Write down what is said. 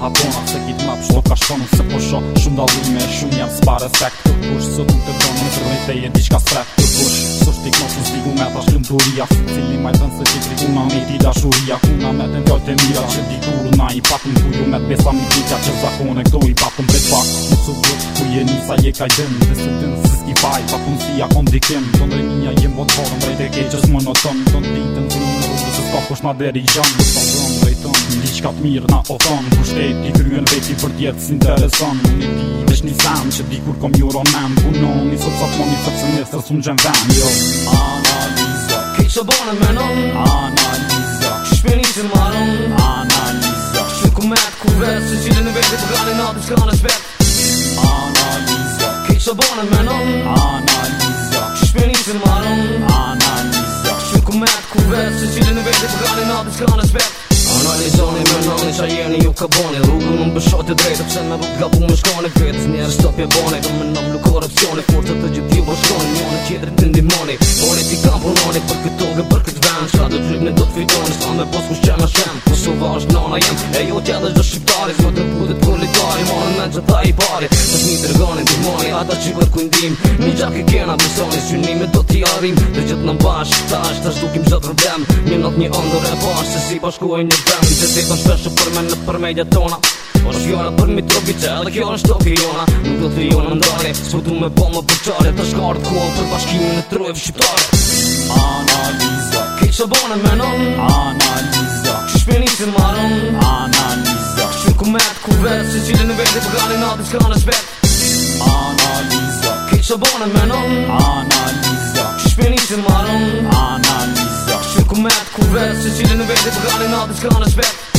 hapona Se kitë mapë shto ka shtonu se po shum Shumë dalur me jam s'pare sek Të kush së të të tonu në tërmi të jenë diqka sprek Të kush së shtik mos në zbigu me ta shlim turia Cili maj tënë se që tri ku ma me ti dashuria Ku me të në të mira që di kuru na i patin Kuju me pesa mi gjitja që zakone këto i patin Bet pak në të vërë ku je nisa je ka i dëmë Dhe së të në pa punësia kondikim Tëndre minja jem votorëm rejt e keqës më në tëmë Tëndre i të në të në deri janë Tëndre Qka të mirë nga o thonë i kryen veti për tjetë si interesonë Një ti vesh një zanë që di kur kom ju ronen Punon një sot sot mon një fëtë së një sërë së më gjem venë Jo, analiza Ke që bonë në menon Analiza Që shpjeni që në marron Analiza Që ku me ku vetë Që qilin e vetë të gladi në atë që ka në shpet Analiza Ke që bonë në menon Analiza Që që Analiza Që ku ku qilin e të në shpet qa jeni ju ka boni Rrugë më në bëshati drejtë Pse me rrugë gapu me shkoni Vetës njerë stop je boni Dëmë në më lukar opcioni Forët të gjithi u bashkoni Njone qedrë të ndimoni Boni ti kam punoni Për këtoge për të të në do të fitonë Sa me posku kush që me shemë Po së vazhë E jo tjetë është shqiptari Së të putët kolitari Ma në menë që i pari Së të një të rëgani të mëni Ata që për kundim Një gjak e kena besoni Së një me do t'i arim Dhe gjithë në bash Ta është të shdukim që problem Një nëtë një ndër e bash Se si bashkuaj një bem të të të të është në për mi tropi që edhe kjo është topi jona Më do të jona në ndarë du me bo më përqare Të shkartë kohë për bashkimin e trojë shqiptare Analizë Këtë shabon e menon Që shpeni se marron Këtë shumë komet, ku vetë Që qilin e vetë e përganinat në të shkranë e shpet Analiza Këtë shabon e menon Që shpeni se marron Analiza Këtë shumë komet, ku vetë Që qilin e vetë e përganinat në të shkranë e